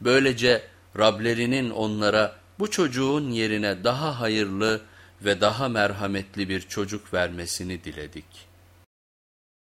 Böylece Rablerinin onlara bu çocuğun yerine daha hayırlı ve daha merhametli bir çocuk vermesini diledik.''